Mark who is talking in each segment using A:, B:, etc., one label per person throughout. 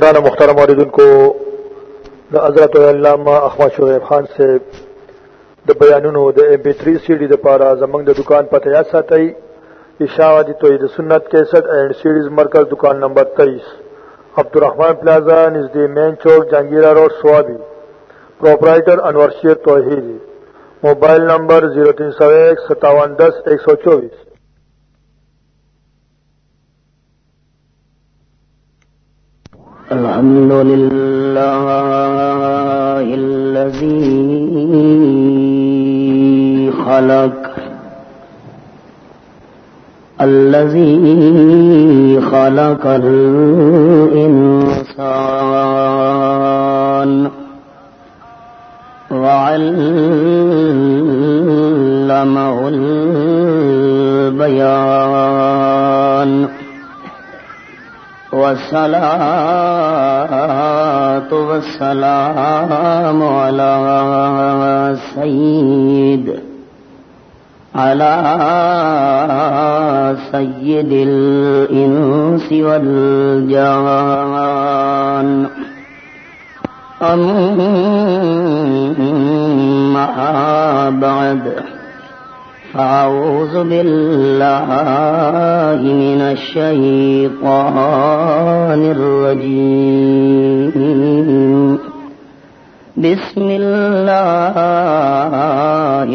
A: کرانا مختار موردن کو دا حضرت علامہ احمد شعیب خان سے د بیانونو د ایم پی 3 سی ڈی د پارا زمنګ د دکان پته یا ساتي اشاعتی توحید سنت 61 اینڈ سیریز مرکز دکان number 23 Abdulrahman plaza, نزدی main Chowk, Jahangira road, Swabi. Proprietor Anwar Sher Tauheedi. Mobile number 0301 5710 124
B: الحمد لله الذي خلق الذي خلق الإنسان وعلمه البيان والصلاة والسلام على سيد على سيد الإنس والجان. أما بعد أعوذ بالله من الشيطان الرجيم. بسم الله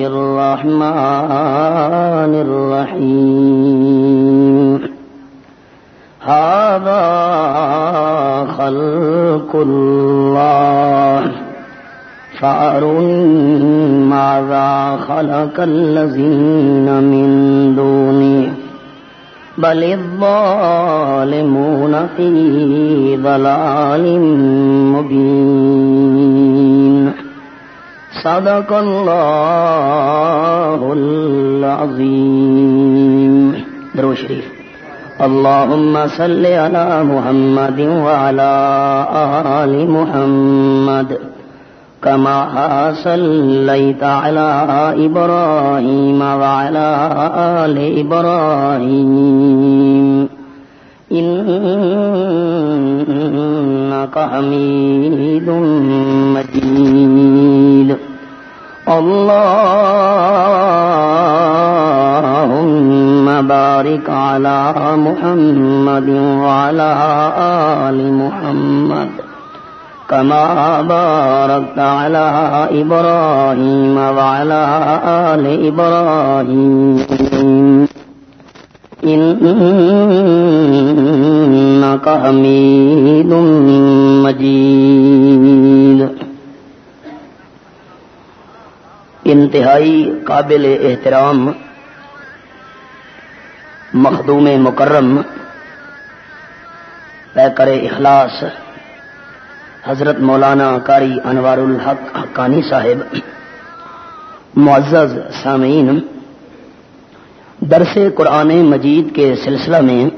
B: الرحمن الرحيم. هذا خلق الله فأروني ماذا خلق الذين من دوني بل الظالمون في ضلال مبين صدق الله العظيم درو شريف اللهم صل على محمد وعلى آل محمد۔ كما صليت على إبراهيم وعلى آل إبراهيم. إنك حميد مجيد. اللهم بارك على محمد وعلى آل محمد. كما باركت على إبراهيم وعلى آل إبراهيم. إنك حميد مجيد. انتہائی قابل احترام، مخدوم مکرم، پیکر اخلاص حضرت مولانا کاری انوار الحق حقانی صاحب، معزز سامعین، درس قرآن مجید کے سلسلہ میں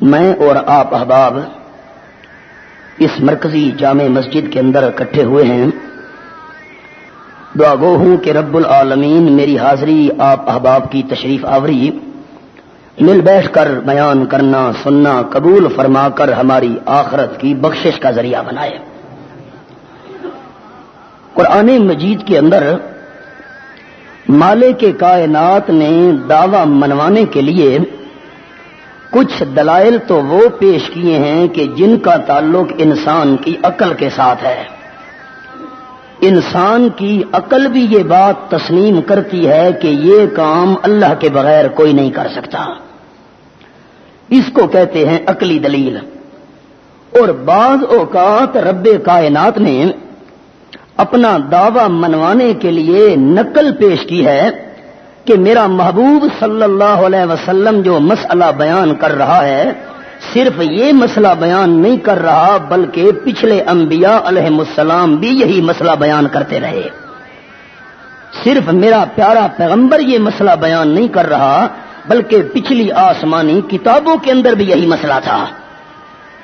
B: میں اور آپ احباب اس مرکزی جامع مسجد کے اندر اکٹھے ہوئے ہیں۔ دعا گو ہوں کہ رب العالمین میری حاضری آپ احباب کی تشریف آوری۔ مل بیٹھ کر بیان کرنا، سننا، قبول فرما کر ہماری آخرت کی بخشش کا ذریعہ بنائے۔ قرآن مجید کے اندر مالے کے کائنات نے دعوی منوانے کے لیے کچھ دلائل تو وہ پیش کیے ہیں کہ جن کا تعلق انسان کی عقل کے ساتھ ہے۔ انسان کی عقل بھی یہ بات تسلیم کرتی ہے کہ یہ کام اللہ کے بغیر کوئی نہیں کر سکتا۔ اس کو کہتے ہیں عقلی دلیل۔ اور بعض اوقات رب کائنات نے اپنا دعوی منوانے کے لیے نقل پیش کی ہے کہ میرا محبوب صلی اللہ علیہ وسلم جو مسئلہ بیان کر رہا ہے، صرف یہ مسئلہ بیان نہیں کر رہا، بلکہ پچھلے انبیاء علیہ السلام بھی یہی مسئلہ بیان کرتے رہے۔ صرف میرا پیارا پیغمبر یہ مسئلہ بیان نہیں کر رہا بلکہ پچھلی آسمانی کتابوں کے اندر بھی یہی مسئلہ تھا۔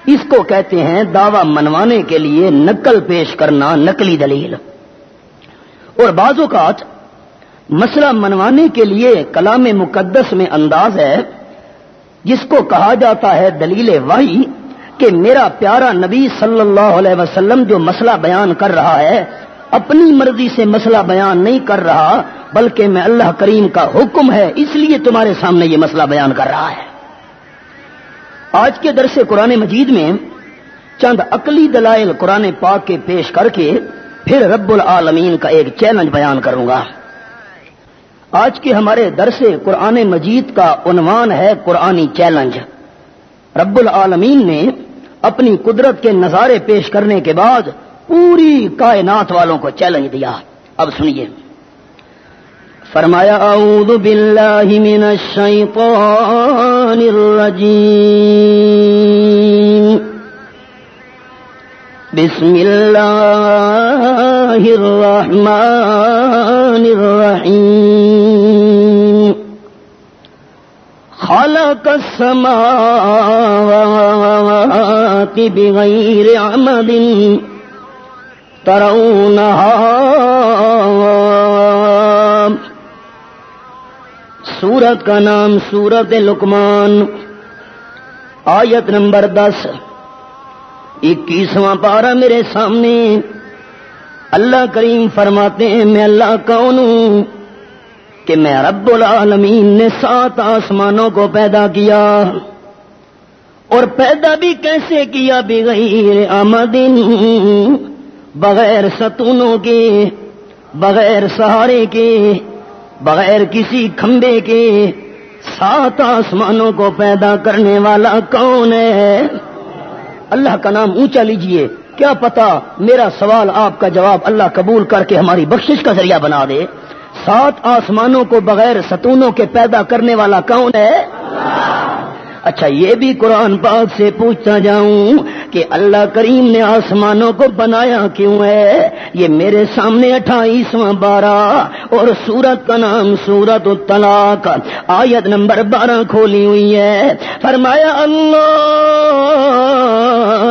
B: اس کو کہتے ہیں دعوی منوانے کے لیے نقل پیش کرنا نقلی دلیل۔ اور بعض اوقات مسئلہ منوانے کے لیے کلام مقدس میں انداز ہے، جس کو کہا جاتا ہے دلیل واہی کہ میرا پیارا نبی صلی اللہ علیہ وسلم جو مسئلہ بیان کر رہا ہے اپنی مرضی سے مسئلہ بیان نہیں کر رہا، بلکہ میں اللہ کریم کا حکم ہے، اس لیے تمہارے سامنے یہ مسئلہ بیان کر رہا ہے۔ آج کے درس قرآن مجید میں چند عقلی دلائل قرآن پاک کے پیش کر کے پھر رب العالمین کا ایک چیلنج بیان کروں گا۔ آج کے ہمارے درس قرآن مجید کا عنوان ہے قرآنی چیلنج۔ رب العالمین نے اپنی قدرت کے نظارے پیش کرنے کے بعد پوری کائنات والوں کو چیلنج دیا۔ اب سنیے۔ فرمایا، اعوذ باللہ من الشیطان الرجیم۔ بسم اللہ الرحمن الرحیم۔ خلق السماوات بغیر عمد۔ ترونها سورت کا نام سورت لکمان آیت نمبر دس۔ اکیسواں پارا میرے سامنے۔ اللہ کریم فرماتے ہیں، میں اللہ کون ہوں؟ کہ میں رب العالمین نے سات آسمانوں کو پیدا کیا۔ اور پیدا بھی کیسے کیا بغیر آمدین بغیر ستونوں کے، بغیر سہارے کے، بغیر کسی کھمبے کے سات آسمانوں کو پیدا کرنے والا کون ہے؟ اللہ کا نام اونچا لیجیے۔ کیا پتا میرا سوال آپ کا جواب اللہ قبول کر کے ہماری بخشش کا ذریعہ بنا دے۔ سات آسمانوں کو بغیر ستونوں کے پیدا کرنے والا کون ہے؟ اچھا یہ بھی قرآن پاک سے پوچھتا جاؤں کہ اللہ کریم نے آسمانوں کو بنایا کیوں ہے؟ یہ میرے سامنے اٹھائیسواں بارہ اور سورت کا نام سورت الطلاق، آیت نمبر بارہ کھولی ہوئی ہے۔ فرمایا، اللہ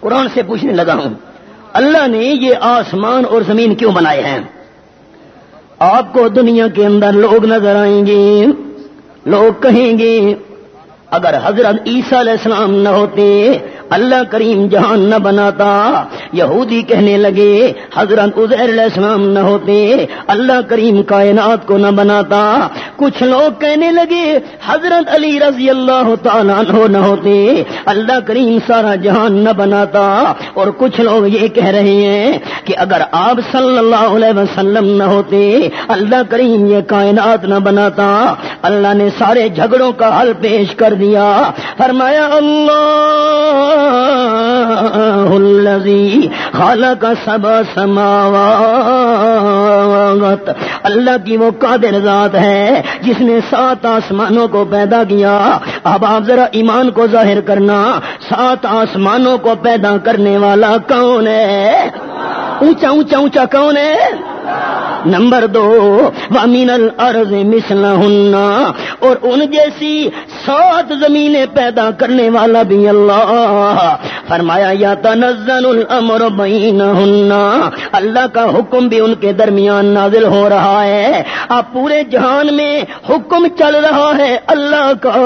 B: قرآن سے پوچھنے لگا ہوں، اللہ نے یہ آسمان اور زمین کیوں بنائے ہیں؟ آپ کو دنیا کے اندر لوگ نظر آئیں گے، لوگ کہیں گے، اگر حضرت عیسیٰ علیہ السلام نہ ہوتے اللہ کریم جہان نہ بناتا۔ یہودی کہنے لگے، حضرت عزیر علیہ السلام نہ ہوتے، اللہ کریم کائنات کو نہ بناتا۔ کچھ لوگ کہنے لگے، حضرت علی رضی اللہ تعالیٰ نہ ہوتے، اللہ کریم سارا جہان نہ بناتا۔ اور کچھ لوگ یہ کہہ رہے ہیں کہ اگر آپ صلی اللہ علیہ وسلم نہ ہوتے، اللہ کریم یہ کائنات نہ بناتا۔ اللہ نے سارے جھگڑوں کا حل پیش کر دیا۔ فرمایا، اللہ الذي خلق سبع سماوات۔ اللہ کی وہ قادر ذات ہے جس نے سات آسمانوں کو پیدا کیا۔ اب آپ ذرا ایمان کو ظاہر کرنا، سات آسمانوں کو پیدا کرنے والا کون ہے؟ اونچا اونچا اونچا کون ہے؟ نمبر دو وامین الارض مسلح اور ان جیسی سات زمینیں پیدا کرنے والا بھی اللہ۔ فرمایا یا تنزل الامر بینہن. اللہ کا حکم بھی ان کے درمیان نازل ہو رہا ہے۔ اب پورے جہان میں حکم چل رہا ہے اللہ کا۔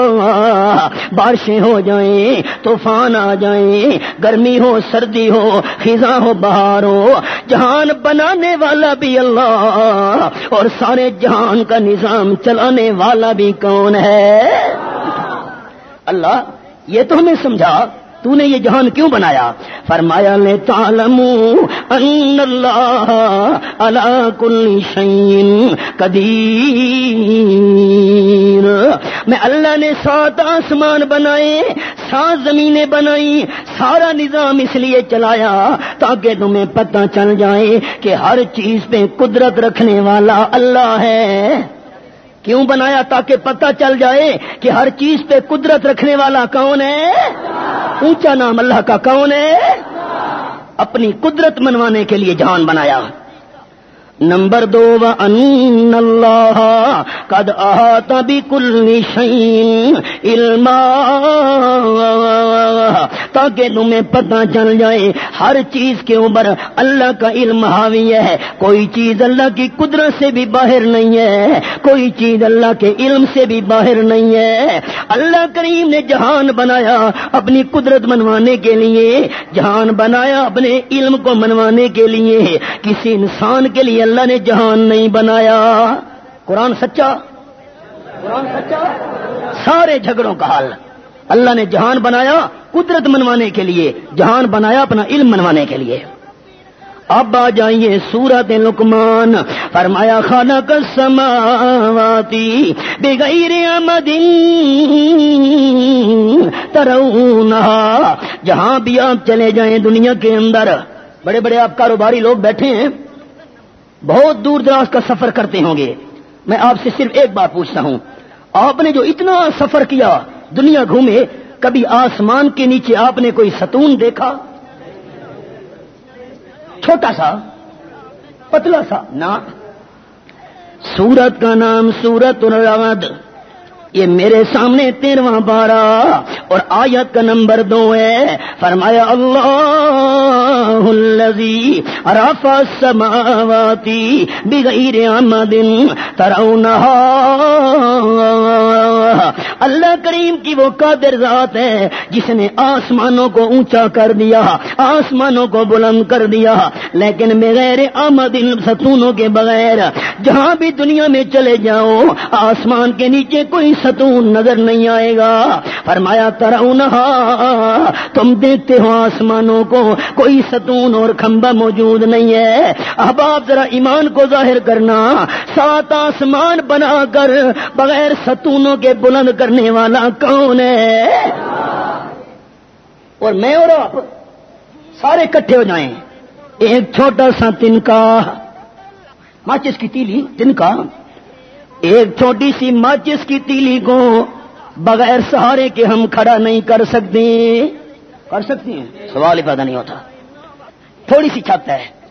B: بارشیں ہو جائیں، طوفان آ جائیں، گرمی ہو، سردی ہو، خزاں ہو، بہار ہو۔ جہان بنانے والا بھی اللہ اور سارے جہان کا نظام چلانے والا بھی کون ہے؟ اللہ، یہ تو ہمیں سمجھا۔ تو نے یہ جہان کیوں بنایا؟ فرمایا لے تالم ان اللہ اللہ کل شعین قدیر میں اللہ نے سات آسمان بنائے، سات زمینیں بنائی، سارا نظام اس لیے چلایا تاکہ تمہیں پتہ چل جائے کہ ہر چیز پہ قدرت رکھنے والا اللہ ہے۔ کیوں بنایا تاکہ پتہ چل جائے کہ ہر چیز پہ قدرت رکھنے والا کون ہے؟ اونچا نام اللہ کا کون ہے؟ اپنی قدرت منوانے کے لیے جان بنایا۔ نمبر دو ان اللہ قد احاطہ بھی کل شعین علم تاکہ تمہیں پتہ چل جائے، ہر چیز کے اوپر اللہ کا علم حاوی ہے۔ کوئی چیز اللہ کی قدرت سے بھی باہر نہیں ہے، کوئی چیز اللہ کے علم سے بھی باہر نہیں ہے۔ اللہ کریم نے جہان بنایا اپنی قدرت منوانے کے لیے، جہان بنایا اپنے علم کو منوانے کے لیے۔ کسی انسان کے لیے اللہ نے جہان نہیں بنایا۔ قرآن سچا؟ قرآن سچا؟ سارے جھگڑوں کا حل۔ اللہ نے جہان بنایا قدرت منوانے کے لیے، جہان بنایا اپنا علم منوانے کے لیے۔ اب آ جائیے سورت لکمان فرمایا خانہ کا سماواتی بغیر مدین ترونا جہاں بھی آپ چلے جائیں دنیا کے اندر، بڑے بڑے آپ کاروباری لوگ بیٹھے ہیں۔ بہت دور دراز کا سفر کرتے ہوں گے۔ میں آپ سے صرف ایک بات پوچھتا ہوں۔ آپ نے جو اتنا سفر کیا دنیا گھومے، کبھی آسمان کے نیچے آپ نے کوئی ستون دیکھا؟ چھوٹا سا، پتلا سا، نہ۔ سورت کا نام سورت الرد یہ میرے سامنے تیرواں بارہ اور آیت کا نمبر دو ہے۔ فرمایا اللہ اللہ الذي رفع السماوات بغير عمد ترونها اللہ کریم کی وہ قادر ذات ہے جس نے آسمانوں کو اونچا کر دیا، آسمانوں کو بلند کر دیا۔ لیکن بغیر آمد ستونوں کے بغیر، جہاں بھی دنیا میں چلے جاؤ، آسمان کے نیچے کوئی ستون نظر نہیں آئے گا۔ فرمایا، ترونہا، تم دیکھتے ہو آسمانوں کو، کوئی ستون اور کھمبا موجود نہیں ہے۔ اب آپ ذرا ایمان کو ظاہر کرنا، سات آسمان بنا کر بغیر ستونوں کے بلند کرنے والا کون ہے؟ اور میں اور آپ سارے اکٹھے ہو جائیں۔ ایک چھوٹا سا تنکا ماچس کی تیلی تنکا ایک چھوٹی سی ماچس کی تیلی کو بغیر سہارے کے ہم کھڑا نہیں کر سکتے۔ کر سکتے ہیں، سوال ہی پیدا نہیں ہوتا۔ تھوڑی سی چھت ہے۔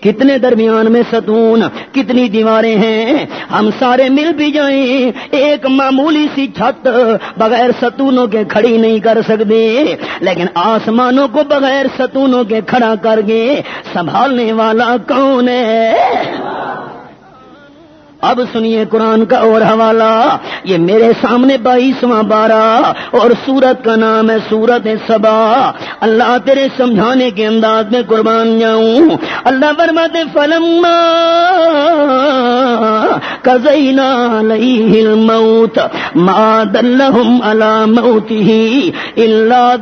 B: کتنے درمیان میں ستون، کتنی دیواریں ہیں؟ ہم سارے مل بھی جائیں، ایک معمولی سی چھت بغیر ستونوں کے کھڑی نہیں کر سکتے۔ لیکن آسمانوں کو بغیر ستونوں کے کھڑا کر گے سنبھالنے والا کون ہے؟ اب سنیے قرآن کا اور حوالہ، یہ میرے سامنے بائیسواں بارہ اور سورت کا نام ہے سورت سبا۔ اللہ تیرے سمجھانے کے انداز میں قربان جاؤں۔ اللہ برمت فلم کزینا لئی موت ماد الحم اللہ موتی ہی اللہ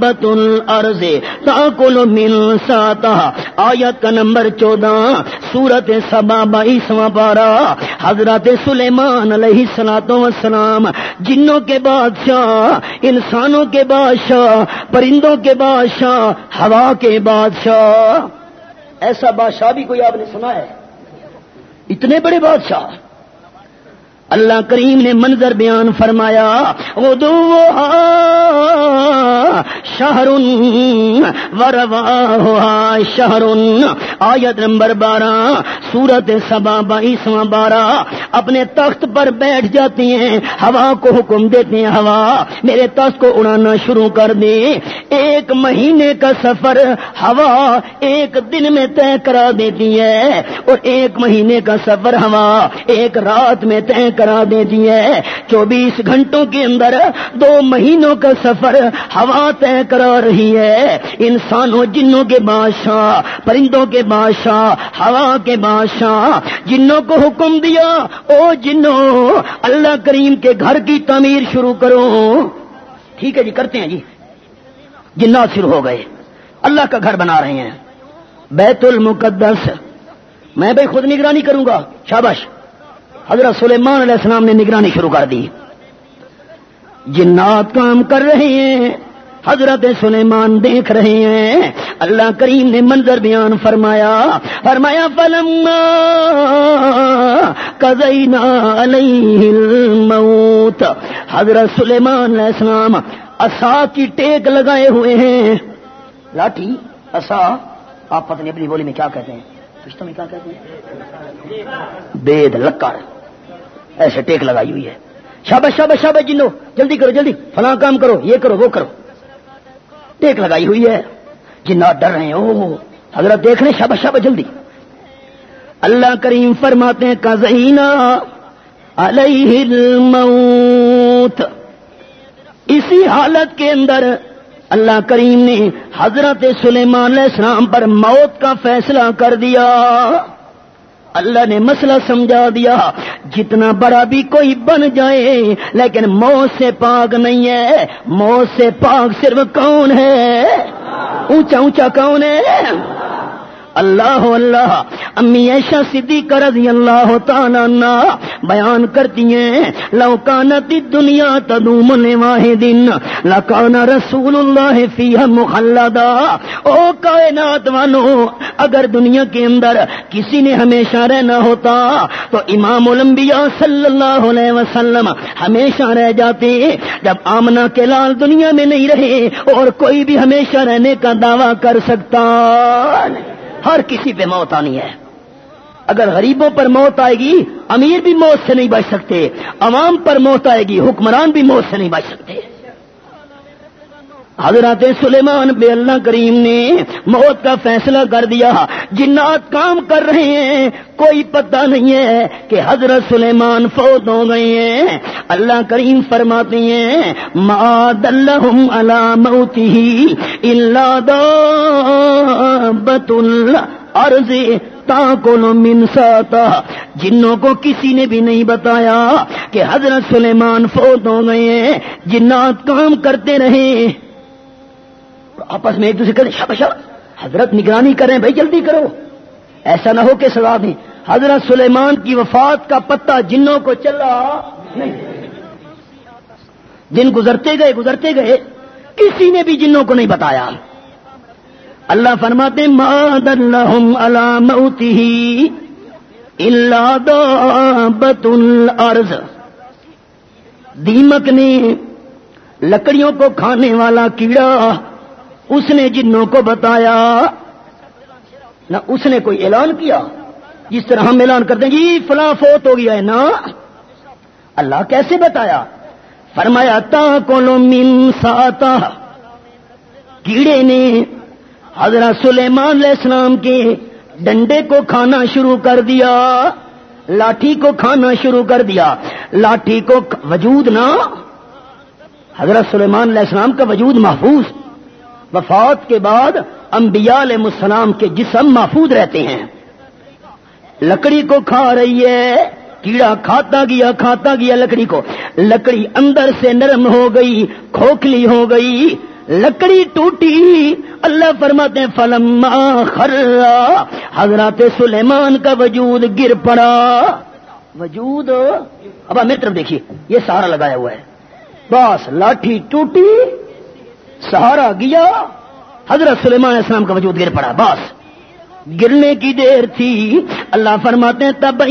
B: دت العرض تاکل مل ساتا آیت کا نمبر چودہ، سورت سبا بائیسواں پارا حضرت سلیمان علیہ سلاطوں وسلام جنوں کے بادشاہ، انسانوں کے بادشاہ، پرندوں کے بادشاہ، ہوا کے بادشاہ۔ ایسا بادشاہ بھی کوئی آپ نے سنا ہے؟ اتنے بڑے بادشاہ اللہ کریم نے منظر بیان فرمایا وہ شہر وروا شہر آیت نمبر بارہ، سورت سبا بائیسواں بارہ۔ اپنے تخت پر بیٹھ جاتی ہیں، ہوا کو حکم دیتے ہیں، ہوا، میرے تخت کو اڑانا شروع کر دے۔ ایک مہینے کا سفر ہوا ایک دن میں طے کرا دیتی ہے، اور ایک مہینے کا سفر ہوا ایک رات میں طے کرا دیتی ہے چوبیس گھنٹوں کے اندر دو مہینوں کا سفر ہوا طے کرا رہی ہے۔ انسانوں، جنوں کے بادشاہ، پرندوں کے بادشاہ، ہوا کے بادشاہ، جنوں کو حکم دیا، او جنوں، اللہ کریم کے گھر کی تعمیر شروع کرو۔ ٹھیک ہے جی کرتے ہیں جی۔ جنات شروع ہو گئے۔ اللہ کا گھر بنا رہے ہیں۔ بیت المقدس۔ میں بھائی خود نگرانی کروں گا۔ شابش حضرت سلیمان علیہ السلام نے نگرانی شروع کر دی۔ جنات کام کر رہے ہیں۔ حضرت سلیمان دیکھ رہے ہیں۔ اللہ کریم نے منظر بیان فرمایا۔ فرمایا فلم کزینا علیہ الموت۔ حضرت سلیمان علیہ السلام اصا کی ٹیک لگائے ہوئے ہیں۔ لاٹھی اصا آپ پتہ نہیں اپنی بولی میں کیا کہتے ہیں؟ میں کیا کہتے ہیں؟ بید، لکڑ۔ ایسے ٹیک لگائی ہوئی ہے۔ شابش شابش شابش جنو، جلدی کرو، جلدی۔ فلاں کام کرو، یہ کرو، وہ کرو۔ ٹیک لگائی ہوئی ہے۔ جنات ڈر رہے ہیں۔ او حضرت دیکھ رہے شابش شابش جلدی۔ اللہ کریم فرماتے ہیں کزینا علیہ الموت۔ اسی حالت کے اندر اللہ کریم نے حضرت سلیمان علیہ السلام پر موت کا فیصلہ کر دیا۔ اللہ نے مسئلہ سمجھا دیا جتنا بڑا بھی کوئی بن جائے، لیکن موت سے پاک نہیں ہے۔ موت سے پاک صرف کون ہے؟ اونچا اونچا کون ہے؟ اللہ اللہ، امی ایشا صدیق رضی اللہ تعالیٰ بیان کرتی ہیں لوکانت دنیا تدوم واحدن لکان رسول اللہ فیہ مخلدا او کائنات وانو اگر دنیا کے اندر کسی نے ہمیشہ رہنا ہوتا، تو امام الانبیاء صلی اللہ علیہ وسلم ہمیشہ رہ جاتے۔ جب آمنا کے لال دنیا میں نہیں رہے، اور کوئی بھی ہمیشہ رہنے کا دعویٰ کر سکتا۔ ہر کسی پہ موت آنی ہے۔ اگر غریبوں پر موت آئے گی، امیر بھی موت سے نہیں بچ سکتے۔ عوام پر موت آئے گی، حکمران بھی موت سے نہیں بچ سکتے۔ حضرت سلیمان بے اللہ کریم نے موت کا فیصلہ کر دیا۔ جنات کام کر رہے ہیں۔ کوئی پتہ نہیں ہے کہ حضرت سلیمان فوت ہو گئے ہیں۔ اللہ کریم فرماتے ہیں ماد اللہ موتی اللہ بت العرض تاکل من ساتا۔ جنوں کو کسی نے بھی نہیں بتایا کہ حضرت سلیمان فوت ہو گئے ہیں۔ جنات کام کرتے رہے۔ آپس میں ایک دوسرے کرتے شب شب۔ حضرت نگرانی کریں بھائی جلدی کرو۔ ایسا نہ ہو کہ سزا دیں حضرت سلیمان کی وفات کا پتہ جنوں کو چلا نہیں۔ دن گزرتے گئے گزرتے گئے۔ کسی نے بھی جنوں کو نہیں بتایا۔ اللہ فرماتے ماد اللہ علامتی اللہ دابت الارض دیمک نے لکڑیوں کو کھانے والا کیڑا اس نے جنوں کو بتایا۔ نہ اس نے کوئی اعلان کیا۔ جس طرح ہم اعلان کرتے ہیں جی فلاں فوت ہو گیا ہے نا۔ اللہ کیسے بتایا؟ فرمایا تا کولو من ساتا۔ کیڑے نے حضرت سلیمان علیہ السلام کے ڈنڈے کو کھانا شروع کر دیا، لاٹھی کو کھانا شروع کر دیا۔ لاٹھی کو وجود نہ حضرت سلیمان علیہ السلام کا وجود محفوظ۔ وفات کے بعد انبیاء علیہ السلام کے جسم محفوظ رہتے ہیں۔ لکڑی کو کھا رہی ہے، کیڑا کھاتا گیا کھاتا گیا لکڑی کو۔ لکڑی اندر سے نرم ہو گئی، کھوکھلی ہو گئی۔ لکڑی ٹوٹی، اللہ فرماتے ہیں فلم خرا۔ حضرات سلیمان کا وجود گر پڑا۔ وجود؟ اب میرے طرف دیکھیے، یہ سہارا لگایا ہوا ہے۔ بس، لاٹھی ٹوٹی۔ سہارا گیا حضرت سلیمان علیہ السلام کا وجود گر پڑا بس۔ گرنے کی دیر تھی۔ اللہ فرماتے ہیں تب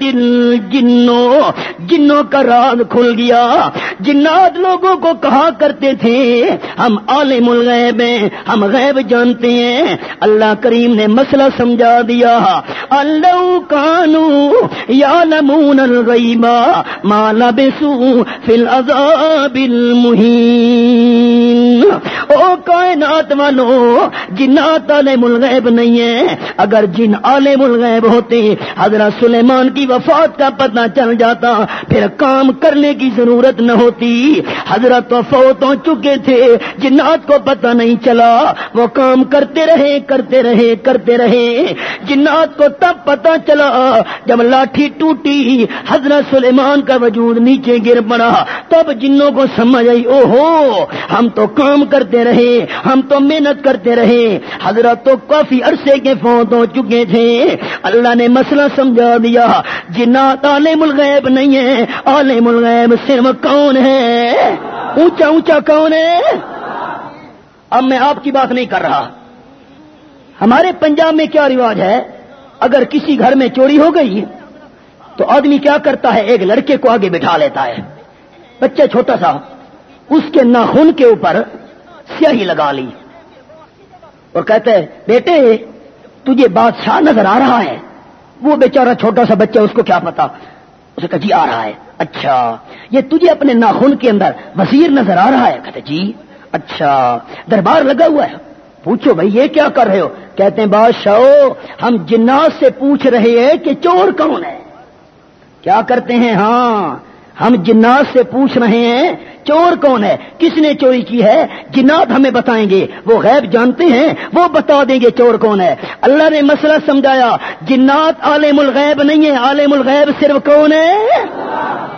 B: تل جنوں جنوں کا راز کھل گیا۔ جنات لوگوں کو کہا کرتے تھے، ہم عالم الغیب ہیں، ہم غیب جانتے ہیں۔ اللہ کریم نے مسئلہ سمجھا دیا۔ اللہ کانو یا نمون الغیبا مالا بسو فی العذاب المہین او کائنات والو، جنات عالم الغیب نہیں ہے اگر جن عالم الغیب ہوتے حضرت سلیمان کی وفات کا پتہ چل جاتا، پھر کام کرنے کی ضرورت نہ ہوتی۔ حضرت تو فوت ہو چکے تھے، جنات کو پتہ نہیں چلا۔ وہ کام کرتے رہے کرتے رہے کرتے رہے۔ جنات کو تب پتہ چلا جب لاٹھی ٹوٹی، حضرت سلیمان کا وجود نیچے گر پڑا۔ تب جنوں کو سمجھ آئی او ہو ہم تو کام کرتے رہے، ہم تو محنت کرتے رہے۔ حضرت تو کافی عرصے کے فوت ہو چکے تھے۔ اللہ نے مسئلہ سمجھا دیا۔ جنات عالم الغیب نہیں ہے۔ عالم الغیب صرف کون ہے؟ اونچا اونچا کون ہے؟ اب میں آپ کی بات نہیں کر رہا۔ ہمارے پنجاب میں کیا رواج ہے؟ اگر کسی گھر میں چوری ہو گئی، تو آدمی کیا کرتا ہے؟ ایک لڑکے کو آگے بٹھا لیتا ہے۔ بچہ چھوٹا سا، اس کے ناخن کے اوپر سیاہی لگا لی۔ اور کہتے ہیں، بیٹے تجھے بادشاہ نظر آ رہا ہے۔ وہ بیچارہ چھوٹا سا بچہ اس کو کیا پتا؟ اسے کہا جی آ رہا ہے۔ اچھا یہ تجھے اپنے ناخن کے اندر وزیر نظر آ رہا ہے؟ کہتے جی اچھا دربار لگا ہوا ہے۔ پوچھو، بھائی، یہ کیا کر رہے ہو؟ کہتے ہیں بادشاہ ہم جنات سے پوچھ رہے ہیں کہ چور کون ہے؟ کیا کرتے ہیں؟ ہاں ہم جنات سے پوچھ رہے ہیں، چور کون ہے؟ کس نے چوری کی ہے؟ جنات ہمیں بتائیں گے۔ وہ غیب جانتے ہیں، وہ بتا دیں گے چور کون ہے۔ اللہ نے مسئلہ سمجھایا، جنات عالم الغیب نہیں ہے عالم الغیب صرف کون ہے؟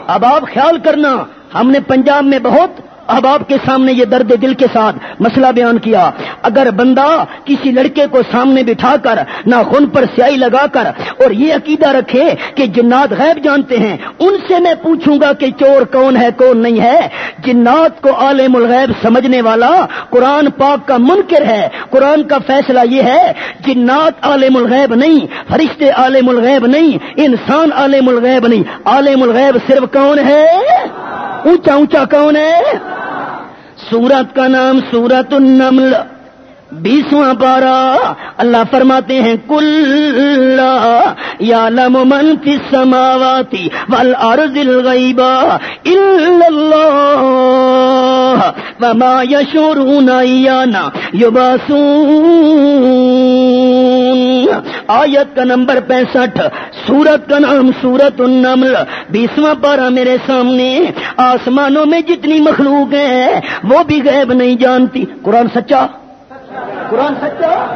B: اب آپ خیال کرنا، ہم نے پنجاب میں بہت اب آپ کے سامنے یہ درد دل کے ساتھ مسئلہ بیان کیا۔ اگر بندہ کسی لڑکے کو سامنے بٹھا کر نہ خون پر سیائی لگا کر اور یہ عقیدہ رکھے کہ جنات غیب جانتے ہیں، ان سے میں پوچھوں گا کہ چور کون ہے، کون نہیں ہے۔ جنات کو عالم الغیب سمجھنے والا قرآن پاک کا منکر ہے۔ قرآن کا فیصلہ یہ ہے، جنات عالم الغیب نہیں، فرشتے عالم الغیب نہیں، انسان عالم الغیب نہیں۔ عالم الغیب صرف کون ہے؟ اونچا اونچا کون ہے؟ سورت کا نام سورت النمل، بیسواں پارا۔ اللہ فرماتے ہیں کل یا لم من فی السماواتی والارض الغیبا الا وما یشورون ایانا یباسون آیت کا نمبر پینسٹھ، سورت کا نام سورت النمل۔ بیسواں پارا میرے سامنے، آسمانوں میں جتنی مخلوق ہیں، وہ بھی غیب نہیں جانتی۔ قرآن سچا؟ قرآن سچا؟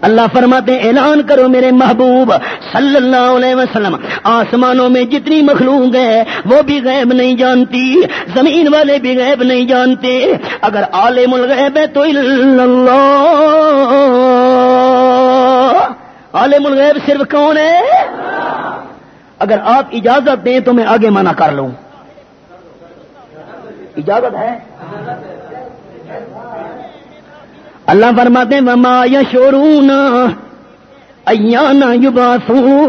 B: اللہ فرماتے اعلان کرو میرے محبوب، صلی اللہ علیہ وسلم۔ آسمانوں میں جتنی مخلوق ہے وہ بھی غیب نہیں جانتی۔ زمین والے بھی غیب نہیں جانتے۔ اگر عالم الغیب ہے تو اللہ۔ عالم الغیب صرف کون ہے؟ اگر آپ اجازت دیں تو میں آگے منع کر لوں۔ اجازت ہے؟ اللہ فرماتے وما یشورون ایانا یباسون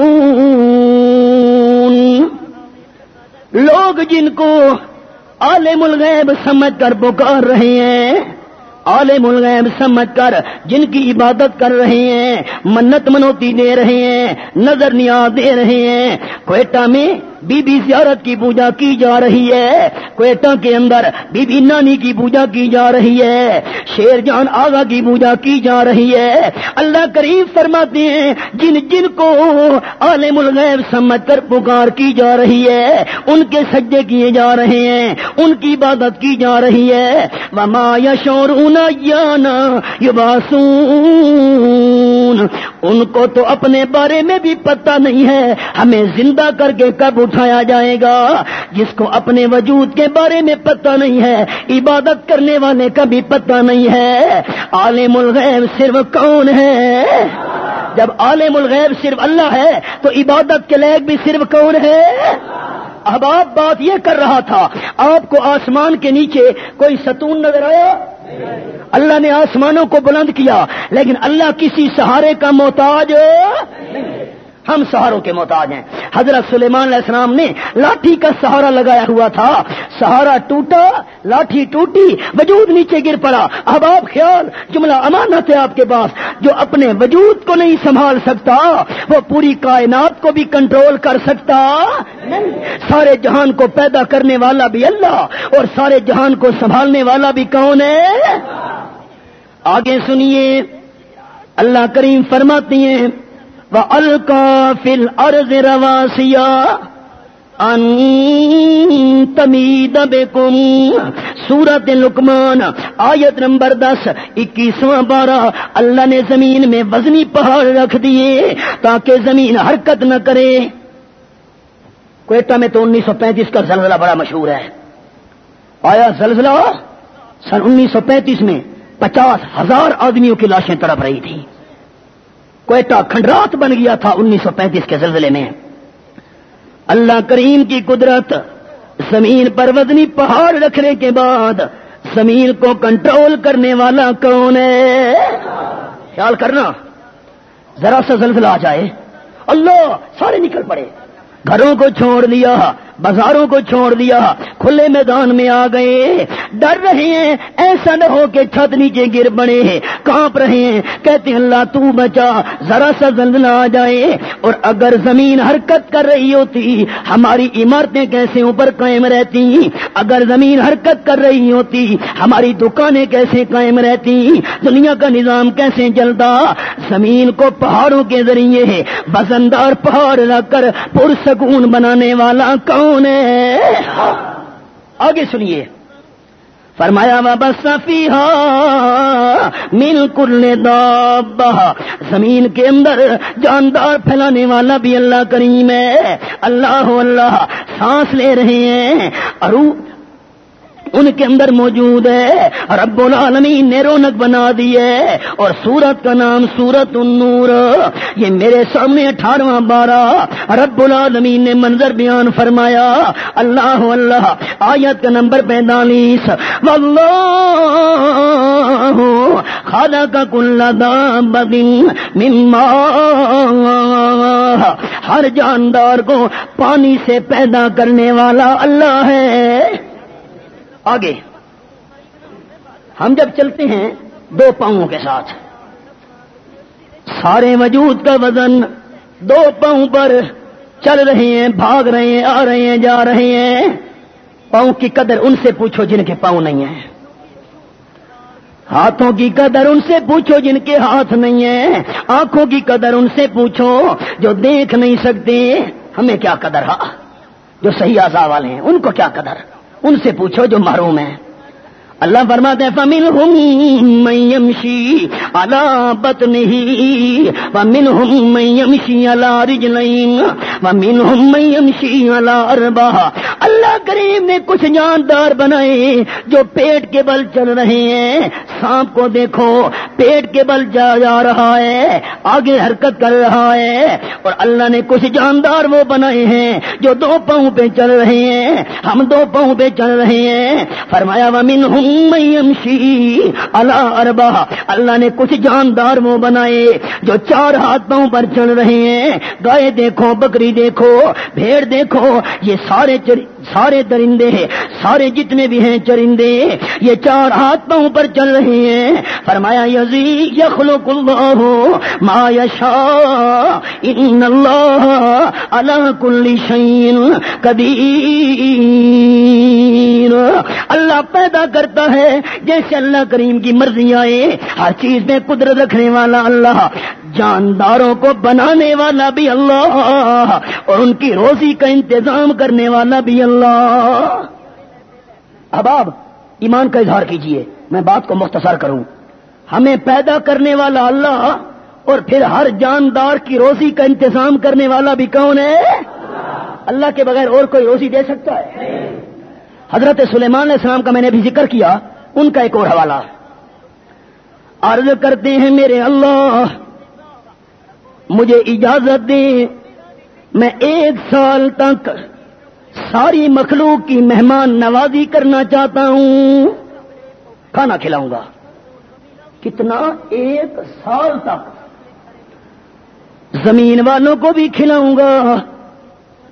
B: لوگ جن کو عالم الغیب سمجھ کر پکار رہے ہیں عالم الغیب سمجھ کر جن کی عبادت کر رہے ہیں، منت منوتی دے رہے ہیں، نظر نیاز دے رہے ہیں۔ کوئٹہ میں بی بی زیارت کی پوجا کی جا رہی ہے۔ کوئٹہ کے اندر بی بی نانی کی پوجا کی جا رہی ہے۔ شیر جان آگا کی پوجا کی جا رہی ہے۔ اللہ کریم فرماتے ہیں، جن جن کو عالم الغیب سمجھ کر پکار کی جا رہی ہے، ان کے سجدے کیے جا رہے ہیں، ان کی عبادت کی جا رہی ہے۔ وما یشورون یانا یباسون ان کو تو اپنے بارے میں بھی پتہ نہیں ہے۔ ہمیں زندہ کر کے کب اٹھایا جائے گا جس کو اپنے وجود کے بارے میں پتہ نہیں ہے، عبادت کرنے والے کا بھی پتہ نہیں ہے۔ عالم الغیب صرف کون ہے؟ جب عالم الغیب صرف اللہ ہے، تو عبادت کے لائق بھی صرف کون ہے؟ اب آپ بات یہ کر رہا تھا، آپ کو آسمان کے نیچے کوئی ستون نظر آیا؟ اللہ نے آسمانوں کو بلند کیا، لیکن اللہ کسی سہارے کا محتاج ہم سہاروں کے محتاج ہیں۔ حضرت سلیمان علیہ السلام نے لاٹھی کا سہارا لگایا ہوا تھا۔ سہارا ٹوٹا، لاٹھی ٹوٹی، وجود نیچے گر پڑا۔ اب آپ خیال، جملہ امانت ہے آپ کے پاس۔ جو اپنے وجود کو نہیں سنبھال سکتا، وہ پوری کائنات کو بھی کنٹرول کر سکتا سارے جہان کو پیدا کرنے والا بھی اللہ، اور سارے جہان کو سنبھالنے والا بھی کون ہے؟ آگے سنیے۔ اللہ کریم فرماتی ہیں الکا فل ارض رواسیا تمید بیکم سورت لکمان آیت نمبر دس، اکیسواں بارہ، اللہ نے زمین میں وزنی پہاڑ رکھ دیے تاکہ زمین حرکت نہ کرے۔ کوئٹہ میں تو انیس سو پینتیس کا زلزلہ بڑا مشہور ہے۔ آیا زلزلہ؟ سن انیس سو پینتیس میں پچاس ہزار آدمیوں کی لاشیں تڑپ رہی تھیں۔ کوئٹہ کھنڈرات بن گیا تھا انیس سو پینتیس کے زلزلے میں۔ اللہ کریم کی قدرت، زمین پر وزنی پہاڑ رکھنے کے بعد زمین کو کنٹرول کرنے والا کون ہے؟ خیال کرنا، ذرا سا زلزلہ آ جائے۔ اللہ، سارے نکل پڑے۔ گھروں کو چھوڑ دیا، بازاروں کو چھوڑ دیا، کھلے میدان میں آ گئے۔ ڈر رہے ہیں، ایسا نہ ہو کہ چھت نیچے گر پڑے۔ کانپ رہے ہیں، کہتے ہیں، اللہ تو بچا، ذرا سا زلزلہ آ جائے۔ اور اگر زمین حرکت کر رہی ہوتی، ہماری عمارتیں کیسے اوپر قائم رہتی؟ اگر زمین حرکت کر رہی ہوتی، ہماری دکانیں کیسے قائم رہتی؟ دنیا کا نظام کیسے چلتا؟ زمین کو پہاڑوں کے ذریعے بزندار پہاڑ رکھ کر سکون بنانے والا کون ہے؟ آگے سنیے۔ فرمایا بس مل کل زمین کے اندر جاندار پھیلانے والا بھی اللہ کریم ہے۔ اللہ اللہ سانس لے رہے ہیں۔ ارو ان کے اندر موجود ہے۔ رب العالمین نے رونق بنا دی ہے۔ اور سورت کا نام سورت النور۔ یہ میرے سامنے اٹھارہواں بارہ۔ رب العالمین نے منظر بیان فرمایا۔ اللہ اللہ، آیت کا نمبر پینتالیس۔ خالہ کا کل بدن مما ہر جاندار کو پانی سے پیدا کرنے والا اللہ ہے۔ آگے۔ ہم جب چلتے ہیں دو پاؤں کے ساتھ۔ سارے وجود کا وزن دو پاؤں پر چل رہے ہیں، بھاگ رہے ہیں، آ رہے ہیں، جا رہے ہیں۔ پاؤں کی قدر ان سے پوچھو جن کے پاؤں نہیں ہیں۔ ہاتھوں کی قدر ان سے پوچھو جن کے ہاتھ نہیں ہیں۔ آنکھوں کی قدر ان سے پوچھو جو دیکھ نہیں سکتے۔ ہمیں کیا قدر ہا؟ جو صحیح آزا والے ہیں، ان کو کیا قدر؟ ان سے پوچھو جو محروم ہیں۔ اللہ فرماتے فمن ہم میمشی اللہ بت نہیں ومن ہم میمشی اللہ رجلین ومن ہم میمشی اللہ اربا اللہ کریم نے کچھ جاندار بنائے جو پیٹ کے بل چل رہے ہیں۔ سانپ کو دیکھو، پیٹ کے بل جا جا رہا ہے، آگے حرکت کر رہا ہے۔ اور اللہ نے کچھ جاندار وہ بنائے ہیں جو دو پاؤں پہ چل رہے ہیں، ہم دو پاؤں پہ چل رہے ہیں۔ فرمایا ومن ہم اللہ اربا۔ اللہ نے کچھ جاندار وہ بنائے جو چار ہاتھ پاؤں پر چل رہے ہیں۔ گائے دیکھو، بکری دیکھو، بھیڑ دیکھو، یہ سارے سارے درندے ہیں۔ سارے جتنے بھی ہیں چرندے، یہ چار ہاتھ پاؤں پر چل رہے ہیں۔ فرمایا یزی یخلق اللہ ما یشا ان اللہ اللہ کل شین کبھی اللہ پیدا کرتا کرتا ہے جیسے اللہ کریم کی مرضی آئے، ہر چیز میں قدرت رکھنے والا اللہ، جانداروں کو بنانے والا بھی اللہ، اور ان کی روزی کا انتظام کرنے والا بھی اللہ۔ اب آپ ایمان کا اظہار کیجیے، میں بات کو مختصر کروں۔ ہمیں پیدا کرنے والا اللہ، اور پھر ہر جاندار کی روزی کا انتظام کرنے والا بھی کون ہے؟ اللہ کے بغیر اور کوئی روزی دے سکتا ہے؟ حضرت سلیمان علیہ السلام کا میں نے بھی ذکر کیا، ان کا ایک اور حوالہ۔ عرض کرتے ہیں میرے اللہ، مجھے اجازت دیں، میں ایک سال تک ساری مخلوق کی مہمان نوازی کرنا چاہتا ہوں۔ کھانا کھلاؤں گا۔ کتنا ایک سال تک زمین والوں کو بھی کھلاؤں گا،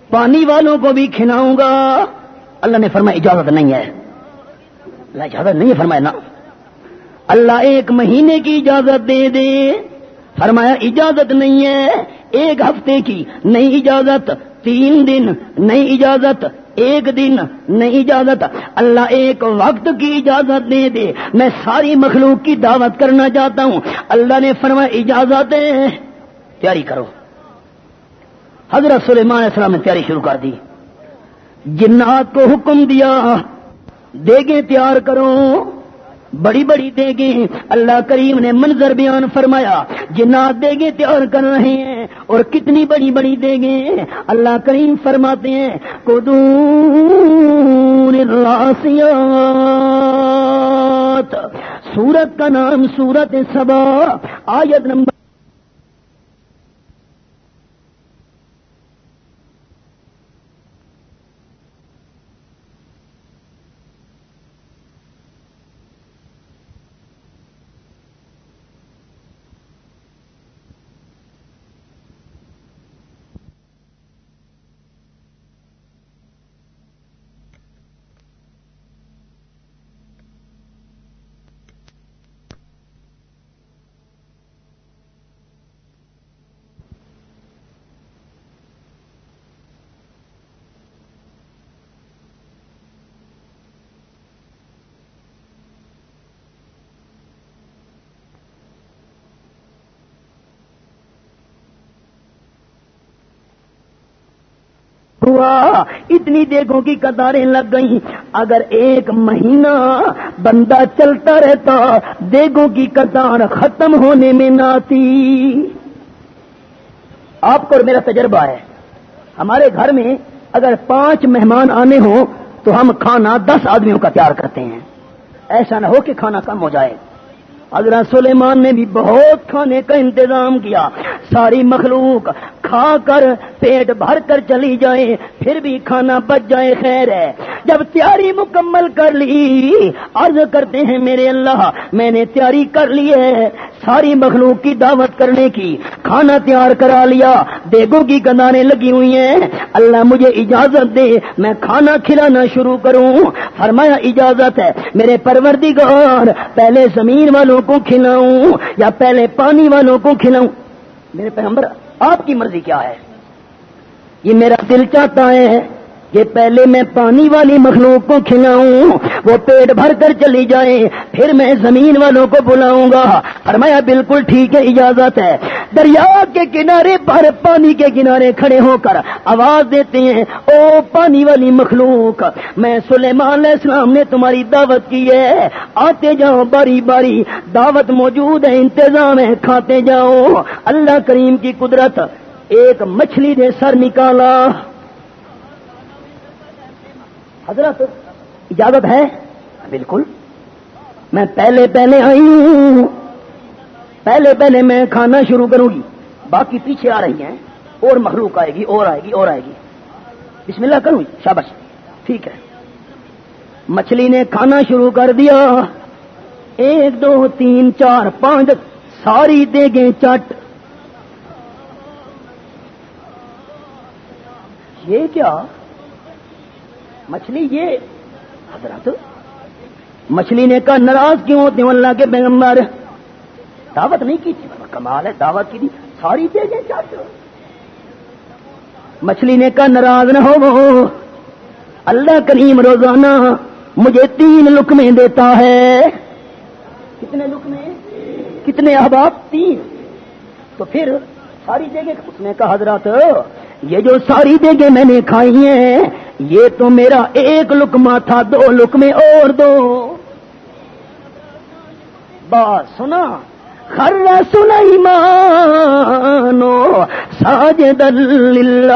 B: پانی والوں کو بھی کھلاؤں گا۔ اللہ نے فرمایا اجازت نہیں ہے۔ اللہ اجازت نہیں ہے فرمایا نا اللہ ایک مہینے کی اجازت دے دے۔ فرمایا اجازت نہیں ہے، ایک ہفتے کی نئی اجازت، تین دن نئی اجازت، ایک دن نئی اجازت۔ اللہ ایک وقت کی اجازت دے دے۔ میں ساری مخلوق کی دعوت کرنا چاہتا ہوں۔ اللہ نے فرمایا اجازت تیاری کرو۔ حضرت سلیمان علیہ السلام نے تیاری شروع کر دی۔ جنات کو حکم دیا۔ دیگیں تیار کرو۔ بڑی بڑی دیگیں۔ اللہ کریم نے منظر بیان فرمایا۔ جنات دیگیں تیار کر رہے ہیں اور کتنی بڑی بڑی دیگیں۔ اللہ کریم فرماتے ہیں سورت کا نام سورت سبا، آیت نمبر ہوا اتنی دیگوں کی قطاریں لگ گئی اگر ایک مہینہ بندہ چلتا رہتا دیگوں کی قطار ختم ہونے میں نہ آتی آپ کو میرا تجربہ ہے۔ ہمارے گھر میں اگر پانچ مہمان آنے ہوں تو ہم کھانا دس آدمیوں کا تیار کرتے ہیں۔ ایسا نہ ہو کہ کھانا کم ہو جائے۔ حضرت سلیمان نے بھی بہت کھانے کا انتظام کیا۔ ساری مخلوق کھا کر پیٹ بھر کر چلی جائے پھر بھی کھانا بچ جائے، خیر ہے۔ جب تیاری مکمل کر لی، عرض کرتے ہیں میرے اللہ، میں نے تیاری کر لی ہے۔ ساری مخلوق کی دعوت کرنے کی، کھانا تیار کرا لیا، دیگوں کی گندانے لگی ہوئی ہیں۔ اللہ مجھے اجازت دے، میں کھانا کھلانا شروع کروں۔ فرمایا، اجازت ہے۔ میرے پروردگار، پہلے زمین والوں کو کھلاؤں یا پہلے پانی والوں کو کھلاؤں؟ میرے پیغمبر، آپ کی مرضی کیا ہے؟ یہ میرا دل چاہتا ہے۔ کہ پہلے میں پانی والی مخلوق کو کھلاؤں، وہ پیٹ بھر کر چلی جائے، پھر میں زمین والوں کو بلاؤں گا۔ فرمایا، بالکل ٹھیک ہے، اجازت ہے۔ دریا کے کنارے پر پانی کے کنارے کھڑے ہو کر آواز دیتے ہیں، او پانی والی مخلوق، میں سلیمان علیہ السلام نے تمہاری دعوت کی ہے۔ آتے جاؤ، باری باری، دعوت موجود ہے، انتظام ہے، کھاتے جاؤ۔ اللہ کریم کی قدرت، ایک مچھلی نے سر نکالا۔ حضرت، اجازت ہے؟ بالکل۔ میں پہلے پہلے آئی ہوں۔ پہلے پہلے میں کھانا شروع کروں گی۔ باقی پیچھے آ رہی ہیں۔ اور مخلوق آئے گی، اور آئے گی، اور آئے گی۔ بسم اللہ کروں گی؟ شابش ٹھیک ہے۔ مچھلی نے کھانا شروع کر دیا۔ ایک، دو، تین، چار، پانچ، ساری دے گے چٹ۔ یہ کیا؟ مچھلی یہ حضرت، مچھلی نے کہا، ناراض کیوں ہوتے اللہ کے پیغمبر۔ دعوت نہیں کی تھی کمال ہے، دعوت کی تھی۔ ساری دے گئے چاچو مچھلی نے کہا، ناراض نہ ہو اللہ کریم روزانہ مجھے تین لکمے دیتا ہے۔ کتنے لکمے کتنے احباب؟ تین۔ تو پھر ساری جگہ اس نے کہا حضرات یہ جو ساری دیگیں میں نے کھائی ہیں یہ تو میرا ایک لکما تھا، دو لکمے اور دو۔ بات سنا۔ خر سلیمانو ساجد دل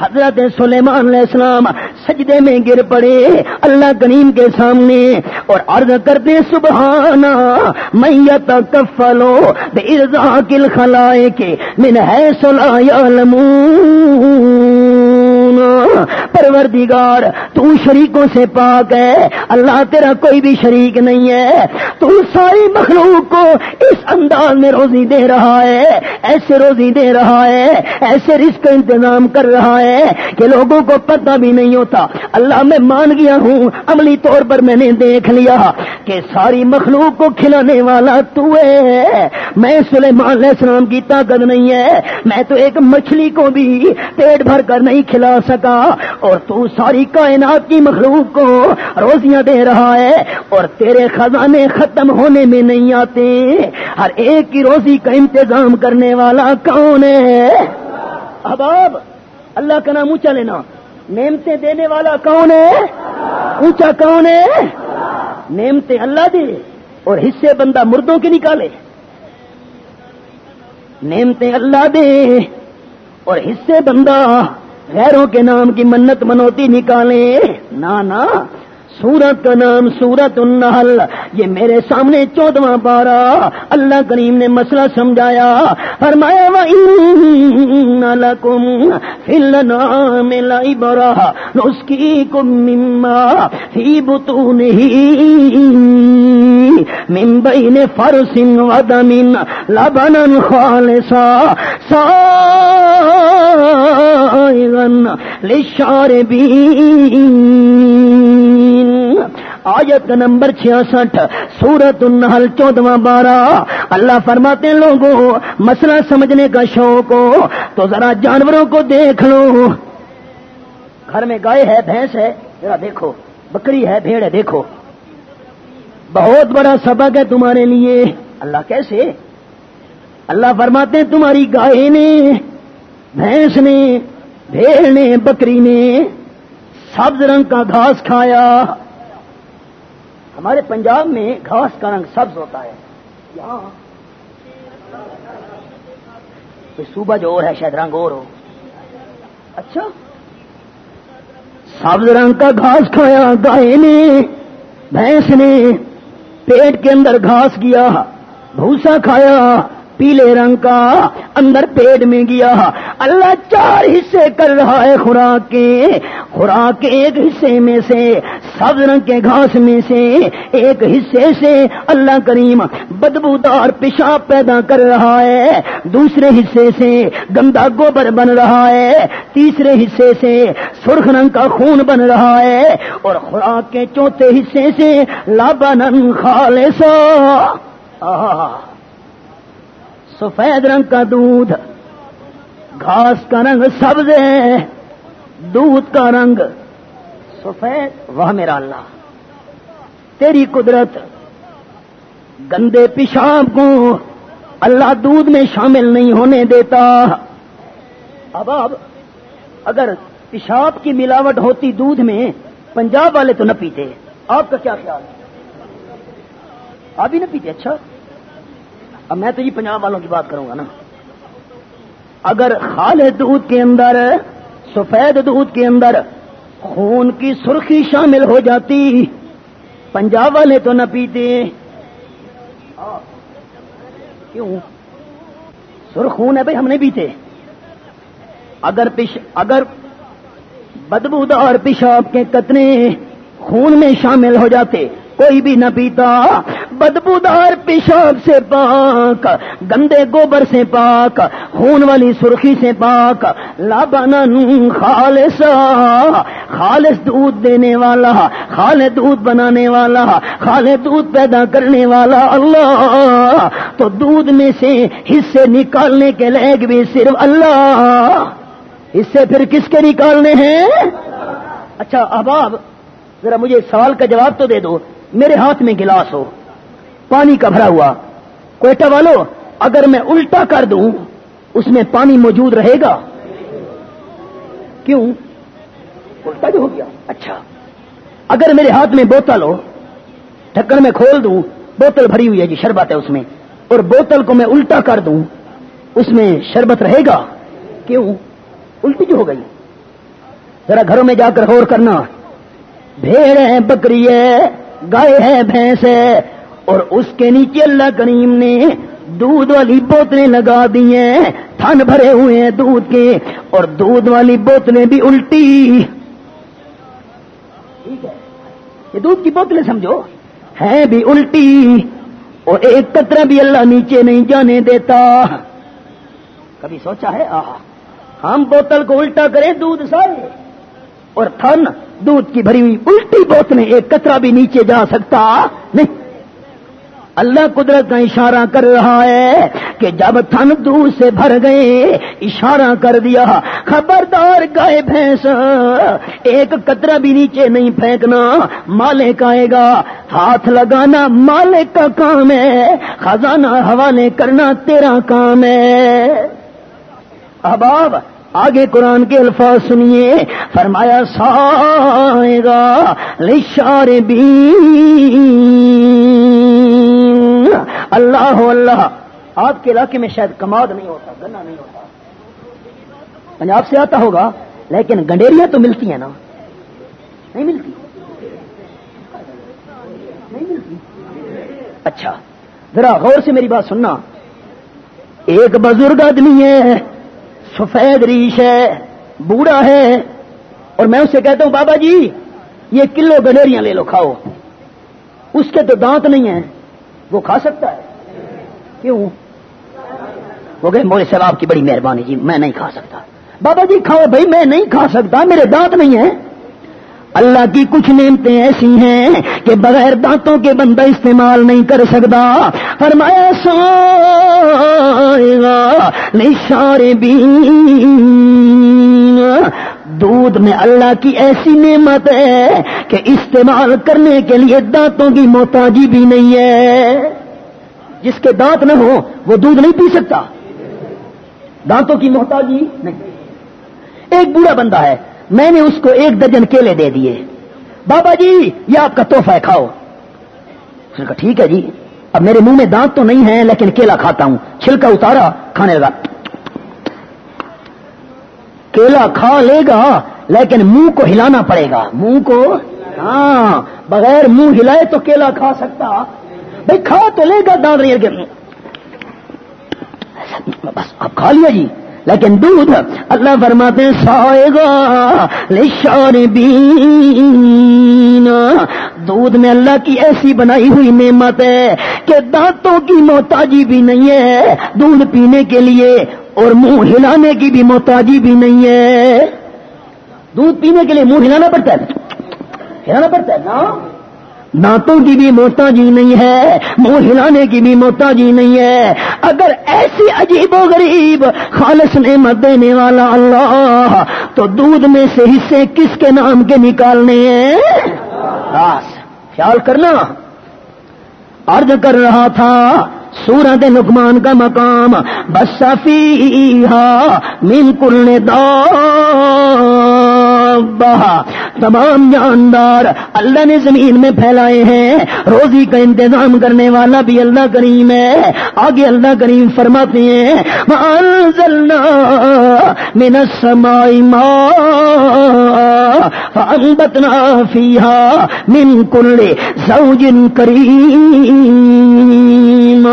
B: حضرت سلیمان علیہ السلام سجدے میں گر پڑے، اللہ کریم کے سامنے اور عرض کرتے، سبحانا میت کفلو ارزا کل خلائے کے من ہے سلا پروردگار، تو شریکوں سے پاک ہے۔ اللہ تیرا کوئی بھی شریک نہیں ہے۔ تو ساری مخلوق کو اس انداز میں روزی دے رہا ہے۔ ایسے روزی دے رہا ہے، ایسے رزق کا انتظام کر رہا ہے کہ لوگوں کو پتہ بھی نہیں ہوتا۔ اللہ، میں مان گیا ہوں، عملی طور پر میں نے دیکھ لیا کہ ساری مخلوق کو کھلانے والا تو ہے۔ میں سلیمان علیہ السلام کی طاقت نہیں ہے، میں تو ایک مچھلی کو بھی پیٹ بھر کر نہیں کھلا سکتا۔ سکا اور تو ساری کائنات کی مخلوق کو روزیاں دے رہا ہے اور تیرے خزانے ختم ہونے میں نہیں آتے۔ ہر ایک کی روزی کا انتظام کرنے والا کون ہے؟ اب اللہ کا نام اونچا لینا۔ نعمتیں دینے والا کون ہے؟ اونچا کون ہے؟ نعمتیں اللہ دے اور حصے بندہ مردوں کے نکالے۔ نعمتیں اللہ دے اور حصے بندہ غیروں کے نام کی منت منوتی نکالیں۔ نہ سورت کا نام سورت النحل. یہ میرے سامنے چودواں پارا اللہ کریم نے مسئلہ سمجھایا. فرمایا لکم فلنام لعبرا نسکیکم مما فی بطونہی من بین فرس ودم خالصا سائغا للشاربین آیت نمبر چھیاسٹھ سورت النحل، چودواں بارہ اللہ فرماتے لوگوں، مسئلہ سمجھنے کا شوق ہو، تو ذرا جانوروں کو دیکھ لو۔ گھر میں گائے ہے، بھینس ہے، ذرا دیکھو۔ بکری ہے، بھیڑ ہے، دیکھو۔ بہت بڑا سبق ہے تمہارے لیے۔ اللہ کیسے؟ اللہ فرماتے تمہاری گائے نے، بھینس نے، بھیڑ نے، بکری نے سبز رنگ کا گھاس کھایا۔ ہمارے پنجاب میں گھاس کا رنگ سبز ہوتا ہے۔ یہاں صوبہ جو اور ہے، شاید رنگ اور ہو۔ اچھا۔ سبز رنگ کا گھاس کھایا، گائے نے، بھینس نے، پیٹ کے اندر گھاس گیا، بھوسا کھایا۔ پیلے رنگ کا اندر پیٹ میں گیا۔ اللہ چار حصے کر رہا ہے خوراک کے۔ خوراک کے ایک حصے میں سے، سبز رنگ کے گھاس میں سے ایک حصے سے اللہ کریم بدبودار پیشاب پیدا کر رہا ہے۔ دوسرے حصے سے گندا گوبر بن رہا ہے۔ تیسرے حصے سے سرخ رنگ کا خون بن رہا ہے۔ اور خوراک کے چوتھے حصے سے لابن خالصا آہا سفید رنگ کا دودھ، گھاس کا رنگ سبز ہے دودھ کا رنگ سفید۔ وہ میرا اللہ، تیری قدرت، گندے پیشاب کو اللہ دودھ میں شامل نہیں ہونے دیتا۔ اب اب اگر پیشاب کی ملاوٹ ہوتی دودھ میں، پنجاب والے تو نہ پیتے۔ آپ کا کیا خیال؟ ہے آپ ہی نہ پیتے اچھا۔ اب میں تو یہ پنجاب والوں کی بات کروں گا نا۔ اگر خالد دودھ کے اندر، سفید دودھ کے اندر خون کی سرخی شامل ہو جاتی، پنجاب والے تو نہ پیتے۔ کیوں؟ سرخ خون ہے بھائی، ہم نہیں پیتے۔ اگر پیش، اگر بدبودار پیشاب کے قطرے خون میں شامل ہو جاتے کوئی بھی نہ پیتا۔ بدبودار پیشاب سے پاک، گندے گوبر سے پاک، خون والی سرخی سے پاک۔ لابن خالص خالص دودھ دینے والا خالد دودھ بنانے والا خالد دودھ پیدا کرنے والا اللہ۔ تو دودھ میں سے حصے نکالنے کے لیے بھی صرف اللہ۔ حصے پھر کس کے نکالنے ہیں؟ اچھا اب ذرا مجھے سوال کا جواب تو دے دو۔ میرے ہاتھ میں گلاس ہو، پانی کا بھرا ہوا۔ کوئٹہ والو، اگر میں الٹا کر دوں، اس میں پانی موجود رہے گا۔ کیوں؟ الٹا جو ہو گیا۔ اچھا۔ اگر میرے ہاتھ میں بوتل ہو، ڈھکن میں کھول دوں، بوتل بھری ہوئی ہے جی شربت ہے اس میں۔ اور بوتل کو میں الٹا کر دوں، اس میں شربت رہے گا۔ کیوں؟ الٹی جو ہو گئی۔ ذرا گھروں میں جا کر غور کرنا۔ بھیڑ بکری ہے۔ گائے ہے بھینس ہے اور اس کے نیچے اللہ کریم نے دودھ والی بوتلیں لگا دی ہیں، تھن بھرے ہوئے ہیں دودھ کے، اور دودھ والی بوتلیں بھی الٹی۔ ٹھیک ہے۔ یہ دودھ کی بوتلیں سمجھو، ہیں بھی الٹی، اور ایک قطرہ بھی اللہ نیچے نہیں جانے دیتا۔ کبھی سوچا ہے، آہا، ہم بوتل کو الٹا کریں دودھ سارے۔ اور تھن دودھ کی بھری ہوئی الٹی بوتلیں ایک قطرہ بھی نیچے جا سکتا نہیں۔ اللہ قدرت کا اشارہ کر رہا ہے کہ جب تھن دودھ سے بھر گئے، اشارہ کر دیا، خبردار گائے بھینس، ایک قطرہ بھی نیچے نہیں پھینکنا، مالک آئے گا، ہاتھ لگانا مالک کا کام ہے، خزانہ حوالے کرنا تیرا کام ہے۔ اب آپ آگے قرآن کے الفاظ سنیے۔ فرمایا سائے گا لشار بھی اللہ اللہ آپ کے علاقے میں شاید کماد نہیں ہوتا، گنا نہیں ہوتا۔ یعنی پنجاب سے آتا ہوگا، لیکن گنڈیریاں تو ملتی ہیں نا۔ نہیں ملتی۔ نہیں ملتی۔ اچھا ذرا غور سے میری بات سننا۔ ایک بزرگ آدمی ہے۔ سفید ریش ہے، بوڑھا ہے، اور میں اسے کہتا ہوں، بابا جی یہ کلو گڈیریاں لے لو، کھاؤ۔ اس کے تو دانت نہیں ہیں، وہ کھا سکتا ہے۔ کیوں؟ وہ کہ مورے صاحب آپ کی بڑی مہربانی جی میں نہیں کھا سکتا۔ بابا جی کھاؤ، بھائی، میں نہیں کھا سکتا، میرے دانت نہیں ہیں۔ اللہ کی کچھ نعمتیں ایسی ہیں کہ بغیر دانتوں کے بندہ استعمال نہیں کر سکتا۔ فرمایا سارے بھی دودھ میں اللہ کی ایسی نعمت ہے کہ استعمال کرنے کے لیے دانتوں کی محتاجی بھی نہیں ہے۔ جس کے دانت نہ ہو وہ دودھ نہیں پی سکتا۔ دانتوں کی محتاجی نہیں۔ ایک بوڑھا بندہ ہے میں نے اس کو ایک درجن کیلے دے دیے۔ بابا جی یہ آپ کا توحفہ ہے، کھاؤ۔ اس نے کہا، ٹھیک ہے جی۔ اب میرے منہ میں دانت تو نہیں ہے لیکن کیلا کھاتا ہوں۔ چھلکا اتارا، کھانے لگا۔ کیلا کھا لے گا، لیکن منہ کو ہلانا پڑے گا۔ منہ کو؟ ہاں بغیر منہ ہلائے تو کیلا کھا سکتا۔ بھائی کھا تو لے گا دان رہی ہے بس اب کھا لیا جی۔ لیکن دودھ اللہ فرماتے سائے گا دودھ میں اللہ کی ایسی بنائی ہوئی نعمت ہے کہ دانتوں کی محتاجی بھی نہیں ہے، دودھ پینے کے لیے اور منہ ہلانے کی بھی محتاجی بھی نہیں ہے۔ دودھ پینے کے لیے منہ ہلانا پڑتا ہے۔ ہلانا پڑتا ہے نا دانتوں کی بھی محتاجی نہیں ہے منہ ہلانے کی بھی محتاجی نہیں ہے۔ اگر ایسی عجیب و غریب خالص نعمت دینے والا اللہ، تو دودھ میں سے حصے کس کے نام کے نکالنے ہیں؟ خیال کرنا۔ عرض کر رہا تھا، سورت نکمان کا مقام، بس من کل بہا تمام جاندار اللہ نے زمین میں پھیلائے ہیں. روزی کا انتظام کرنے والا بھی اللہ کریم ہے. آگے اللہ کریم فرماتے ہیں من السماء ماء فانبتنا فيها من كل زوج كريم۔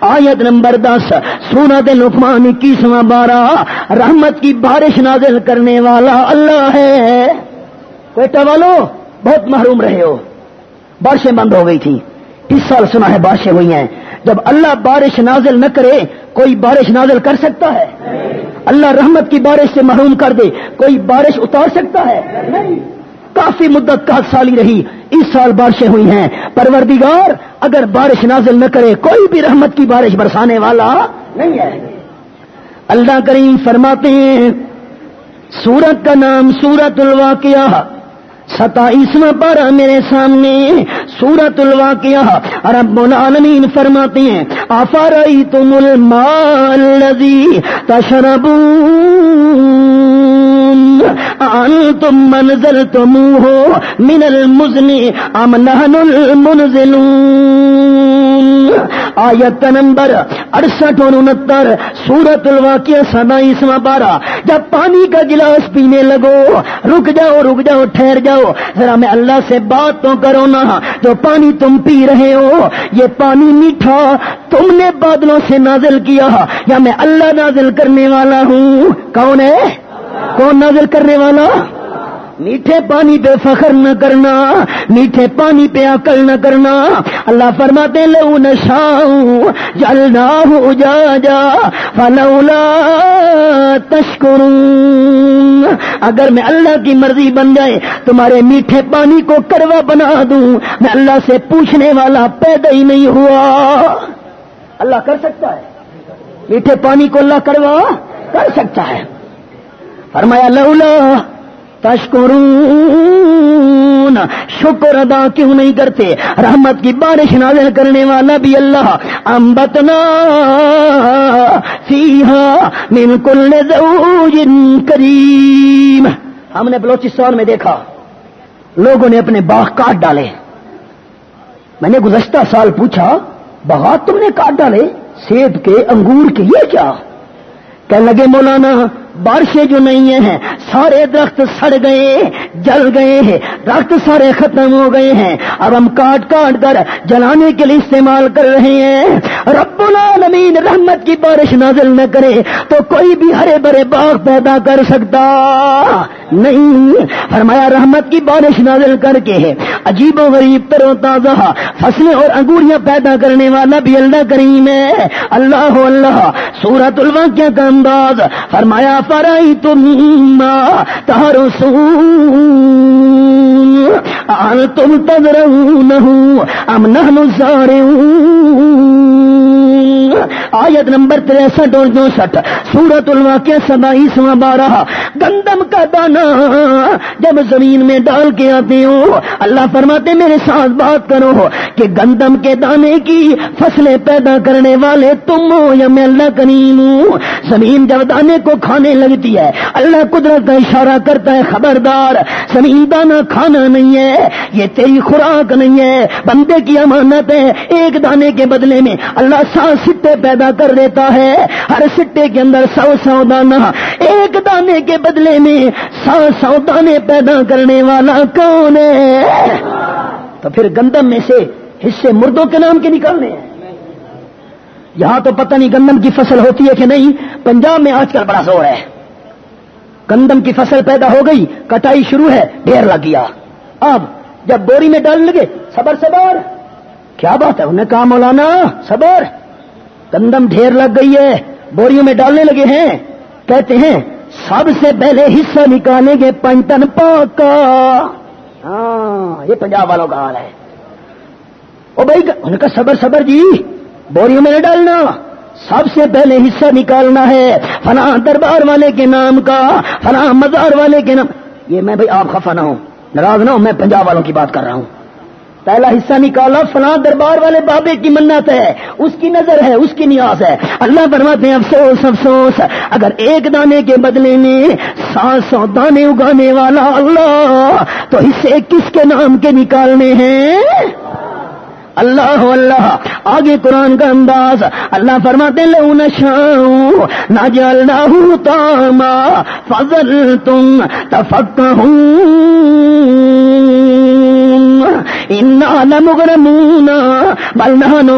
B: آیت نمبر دس سورت لقمان اکیسواں بارہ، رحمت کی بارش نازل کرنے والا اللہ ہے۔ بیٹا والو، بہت محروم رہے ہو۔ بارشیں بند ہو گئی تھی اس سال سنا ہے بارشیں ہوئی ہیں۔ جب اللہ بارش نازل نہ کرے، کوئی بارش نازل کر سکتا ہے؟ اللہ رحمت کی بارش سے محروم کر دے، کوئی بارش اتار سکتا ہے؟ نہیں۔ کافی مدت کا سالی رہی، اس سال بارشیں ہوئی ہیں۔ پروردگار، اگر بارش نازل نہ کرے، کوئی بھی رحمت کی بارش برسانے والا نہیں ہے۔ اللہ کریم فرماتے ہیں سورت کا نام سورت الواقعہ ستائیسواں پارہ میرے سامنے سورت الواقعہ رب العالمین فرماتے ہیں افرائی تم المال تشربون؟ انتم منزلتموه من المزن ام نحن المنزلون۔ آیت نمبر اڑسٹھ اور انہتر سورت الواقع ستائیسواں پارا۔ جب پانی کا گلاس پینے لگو، رک جاؤ رک جاؤ، ٹھہر جاؤ۔ ذرا میں اللہ سے بات تو کرو نا، جو پانی تم پی رہے ہو، یہ پانی میٹھا تم نے بادلوں سے نازل کیا۔ یا میں اللہ نازل کرنے والا ہوں، کون ہے؟ کون نازل کرنے والا؟ میٹھے پانی پہ فخر نہ کرنا، میٹھے پانی پہ عقل نہ کرنا۔ اللہ فرماتے لو نشاؤ جلنا ہو جا جا فلولا تشکرون۔ اگر میں اللہ کی مرضی بن جائے، تمہارے میٹھے پانی کو کڑوا بنا دوں۔ میں اللہ سے پوچھنے والا پیدا ہی نہیں ہوا۔ اللہ کر سکتا ہے۔ میٹھے پانی کو اللہ کڑوا کر سکتا ہے۔ فرمایا، لولا تشکرون، شکر ادا کیوں نہیں کرتے؟ رحمت کی بارش نازل کرنے والا بھی اللہ امبتنا فیہا من کل زوج کریم۔ ہم نے بلوچستان میں دیکھا، لوگوں نے اپنے باغ کاٹ ڈالے۔ میں نے گزشتہ سال پوچھا، باغات تم نے کاٹ ڈالے؟ سیب کے، انگور کے، یہ کیا؟ کہنے لگے، مولانا بارشیں جو نہیں ہیں، سارے درخت سڑ گئے، جل گئے ہیں درخت سارے ختم ہو گئے ہیں۔ اب ہم کاٹ کاٹ کر جلانے کے لیے استعمال کر رہے ہیں۔ رب العالمین رحمت کی بارش نازل نہ کرے تو کوئی بھی ہرے بھرے باغ پیدا کر سکتا۔ نہیں۔ فرمایا، رحمت کی بارش نازل کر کے ہے عجیب و غریب تر و تازہ فصلیں اور انگوریاں پیدا کرنے والا بھی اللہ کریم ہے۔ اللہ اللہ سورت الواقع کا انداز۔ فرمایا فرائی تم تارو تم تذر ام نحن زارعون آیت نمبر تریسٹھ اور چونسٹھ۔ سورت الواقع ستائیسواں بارہ۔ گندم کا دانا جب زمین میں ڈال کے آتے ہو، اللہ فرماتے میرے ساتھ بات کرو کہ گندم کے دانے کی فصلیں پیدا کرنے والے تم ہو یا میں اللہ کریم ہوں؟ زمین جب دانے کو کھانے لگتی ہے، اللہ قدرت کا اشارہ کرتا ہے، خبردار، زمین دانا کھانا نہیں ہے، یہ تیری خوراک نہیں ہے۔ بندے کی امانت ہے، ایک دانے کے بدلے میں اللہ سا سٹے پیدا کر دیتا ہے۔ ہر سٹے کے اندر سو سو دانا، ایک دانے کے بدلے میں سو سو دانے پیدا کرنے والا کون ہے؟ تو پھر گندم میں سے حصے مردوں کے نام کے نکالنے ہیں۔ یہاں تو پتہ نہیں گندم کی فصل ہوتی ہے کہ نہیں، پنجاب میں آج کل بڑا زور ہے۔ گندم کی فصل پیدا ہو گئی، کٹائی شروع ہے، ڈھیر لگ گیا۔ اب جب بوری میں ڈالنے لگے، صبر صبر۔ کیا بات ہے؟ انہیں کہا، مولانا، صبر۔ گندم ڈھیر لگ گئی ہے، بوریوں میں ڈالنے لگے ہیں۔ کہتے ہیں، سب سے پہلے حصہ نکالیں گے پنٹن پاک۔ کا ہاں یہ پنجاب والوں کا حال ہے۔ او بھائی، ان کا صبر صبر جی۔ بوریوں میں نہ ڈالنا۔ سب سے پہلے حصہ نکالنا ہے۔ فلاں دربار والے کے نام کا، فلاں مزار والے کے نام۔ یہ میں بھائی آپ خفا نہ ہوں، ناراض نہ ہوں، میں پنجاب والوں کی بات کر رہا ہوں۔ پہلا حصہ نکالا، فلاں دربار والے بابے کی منت ہے، اس کی نظر ہے، اس کی نیاز ہے۔ اللہ فرماتے ہیں، افسوس افسوس، اگر ایک دانے کے بدلے میں سات سو دانے اگانے والا اللہ، تو حصے کس کے نام کے نکالنے ہیں؟ اللہ اللہ۔ آگے قرآن کا انداز، اللہ فرماتے لو نشاؤ نہ جلنا ہوں تاما فضل تم تفک ہوں انگرمون بلنہن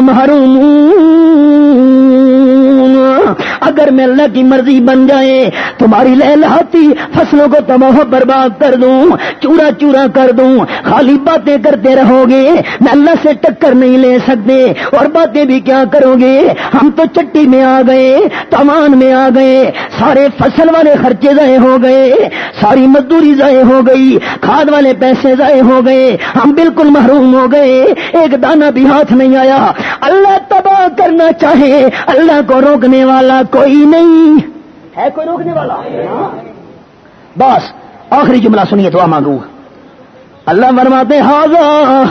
B: محروم اگر میں اللہ کی مرضی بن جائے، تمہاری لہلاتی فصلوں کو تباہ برباد کر دوں، چورا چورا کر دوں۔ خالی باتیں کرتے رہو گے، میں اللہ سے ٹکر نہیں لے سکتے۔ اور باتیں بھی کیا کرو گے؟ ہم تو چٹی میں آ گئے تمان میں آ گئے۔ سارے فصل والے خرچے ضائع ہو گئے، ساری مزدوری ضائع ہو گئی، کھاد والے پیسے ضائع ہو گئے۔ ہم بالکل محروم ہو گئے، ایک دانہ بھی ہاتھ نہیں آیا۔ اللہ تباہ کرنا چاہے، اللہ کو روکنے والا کوئی نہیں۔ ہے کوئی روکنے والا؟ بس آخری جملہ سنیے تو مانگوں۔ اللہ فرماتے حاضا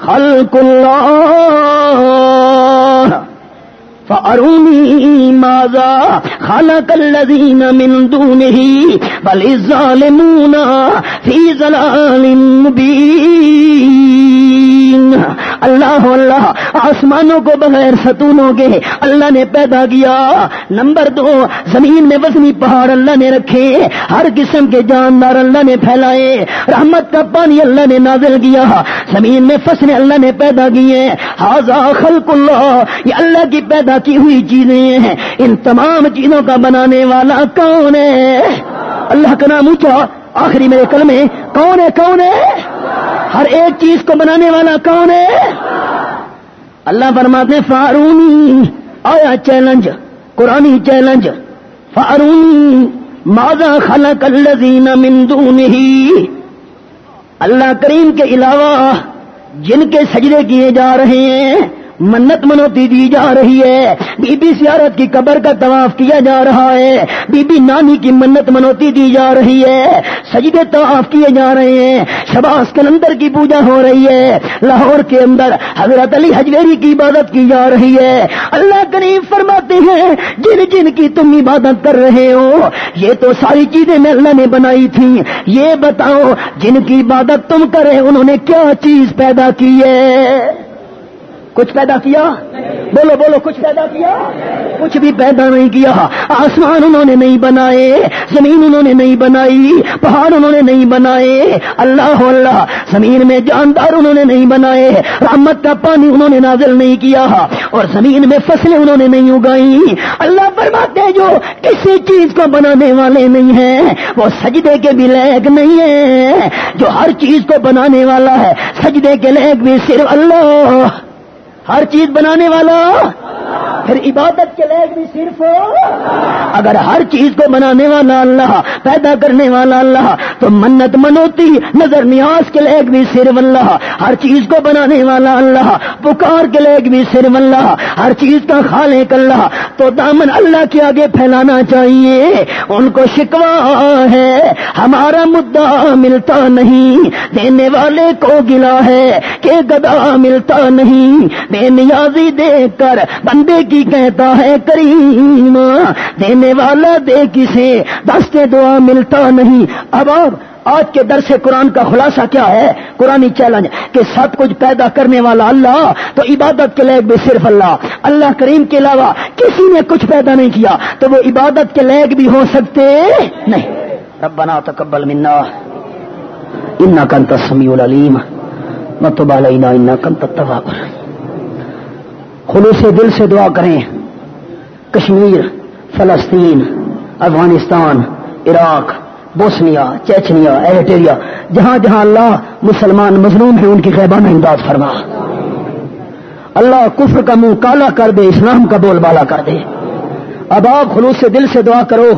B: خلق اللہ۔ فارونی ماذا خلق الذين من دونه بل الظالمون في ظلال مبين اللہ اللہ، آسمانوں کو بغیر ستونوں کے اللہ نے پیدا کیا۔ نمبر دو، زمین میں وزنی پہاڑ اللہ نے رکھے۔ ہر قسم کے جاندار اللہ نے پھیلائے۔ رحمت کا پانی اللہ نے نازل کیا۔ زمین میں فصلیں اللہ نے پیدا کی ہیں۔ حاضا خلق اللہ، یہ اللہ کی پیدا کی ہوئی چیزیں ہیں۔ ان تمام چیزوں کا بنانے والا کون ہے؟ اللہ کا نام اونچا، آخری میرے کل میں کون ہے کون ہے؟ ہر ایک چیز کو بنانے والا کون ہے؟ اللہ فرماتے فارونی آیا چیلنج؟ قرآنی چیلنج۔ فارونی ماضا خلق الذین من دونه؟ اللہ کریم کے علاوہ جن کے سجدے کیے جا رہے ہیں منت منوتی دی جا رہی ہے۔ بی بی سیارت کی قبر کا طواف کیا جا رہا ہے۔ بی بی نانی کی منت منوتی دی جا رہی ہے۔ سجدے طواف کیے جا رہے ہیں۔ شباس کلندر کی پوجا ہو رہی ہے۔ لاہور کے اندر حضرت علی حجویری کی عبادت کی جا رہی ہے۔ اللہ کریم فرماتے ہیں، جن جن کی تم عبادت کر رہے ہو، یہ تو ساری چیزیں میں اللہ نے بنائی تھی یہ بتاؤ، جن کی عبادت تم کرے، انہوں نے کیا چیز پیدا کی ہے؟ کچھ پیدا کیا؟ بولو بولو، کچھ پیدا کیا؟ کچھ بھی پیدا نہیں کیا۔ آسمان انہوں نے نہیں بنائے، زمین انہوں نے نہیں بنائی، پہاڑ انہوں نے نہیں بنائے۔ اللہ اللہ، زمین میں جاندار انہوں نے نہیں بنائے، رحمت کا پانی انہوں نے نازل نہیں کیا، اور زمین میں فصلیں انہوں نے نہیں اگائی۔ اللہ فرماتے جو کسی چیز کو بنانے والے نہیں ہیں، وہ سجدے کے بھی لائق نہیں ہے جو ہر چیز کو بنانے والا ہے، سجدے کے لائق بھی صرف اللہ۔ ہر چیز بنانے والا پھر عبادت کے لائق بھی صرف اگر ہر چیز کو بنانے والا اللہ، پیدا کرنے والا اللہ، تو منت منوتی، نظر نیاز کے لائق بھی صرف اللہ۔ ہر چیز کو بنانے والا اللہ، پکار کے لائق بھی صرف اللہ۔ ہر چیز کا خالق اللہ۔ تو دامن اللہ کے آگے پھیلانا چاہیے۔ ان کو شکوا ہے۔ ہمارا مدعا ملتا نہیں۔ دینے والے کو گلا ہے کہ گدا ملتا نہیں۔ بے نیازی دیکھ کر بندے کی کہتا ہے، کریم، دینے والا دے کسے؟ دستے دعا ملتا نہیں۔ اب اب آج کے در سے قرآن کا خلاصہ کیا ہے؟ قرآن چیلنج کہ سب کچھ پیدا کرنے والا اللہ، تو عبادت کے لائق بھی صرف اللہ۔ اللہ کریم کے علاوہ کسی نے کچھ پیدا نہیں کیا، تو وہ عبادت کے لائق بھی ہو سکتے نہیں۔ ربنا تقبل منا۔ انا کنت سمیع العلیم۔ متب علینا انا کنت التواب خلوص دل سے دعا کریں۔ کشمیر، فلسطین، Afghanistan, Iraq, Bosnia, Chechnya, Eritrea, جہاں جہاں اللہ مسلمان مظلوم ہیں، ان کی خیبانہ امداد فرما۔ اللہ کفر کا منہ کالا کر دے، اسلام کا بول بالا کر دے۔ اب آپ خلوص سے دل سے دعا کرو۔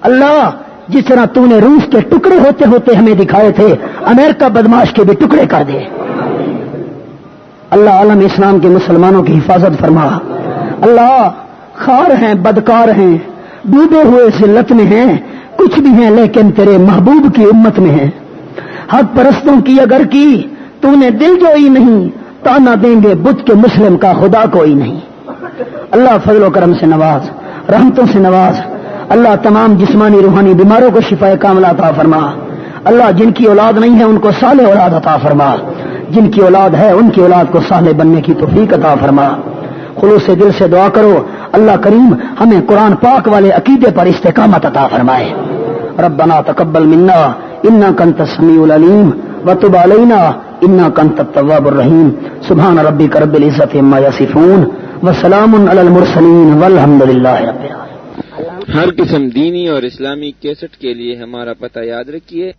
B: اللہ، جس طرح تو نے روس کے ٹکڑے ہوتے ہوتے ہمیں دکھائے تھے، امریکہ بدماش کے بھی ٹکڑے کر دے۔ اللہ عالم اسلام کے مسلمانوں کی حفاظت فرما۔ اللہ خار ہیں، بدکار ہیں، ڈوبے ہوئے ذلت میں ہیں، کچھ بھی ہیں لیکن تیرے محبوب کی امت میں ہیں۔ حق پرستوں کی اگر کی، تو نے دل جو ہی نہیں، تانا دیں گے بدھ کے مسلم کا خدا کوئی نہیں۔ اللہ فضل و کرم سے نواز، رحمتوں سے نواز۔ اللہ تمام جسمانی روحانی بیماروں کو شفا کاملہ عطا فرما۔ اللہ جن کی اولاد نہیں ہے، ان کو سال اولاد عطا فرما۔ جن کی اولاد ہے، ان کی اولاد کو سالے بننے کی توفیق عطا فرما۔ خلوص دل سے دعا کرو، اللہ کریم ہمیں قرآن پاک والے عقیدے پر استقامت عطا فرمائے۔ ربنا تقبل منا انا کنت سمیع العلیم، وتب علینا انا کنت التواب الرحیم۔ سبحان ربی کرب العزت عما یصفون، وسلام علی المرسلین والحمد للہ رب العالمین۔
C: ہر قسم دینی اور اسلامی کیسٹ کے لیے ہمارا پتہ یاد رکھیے۔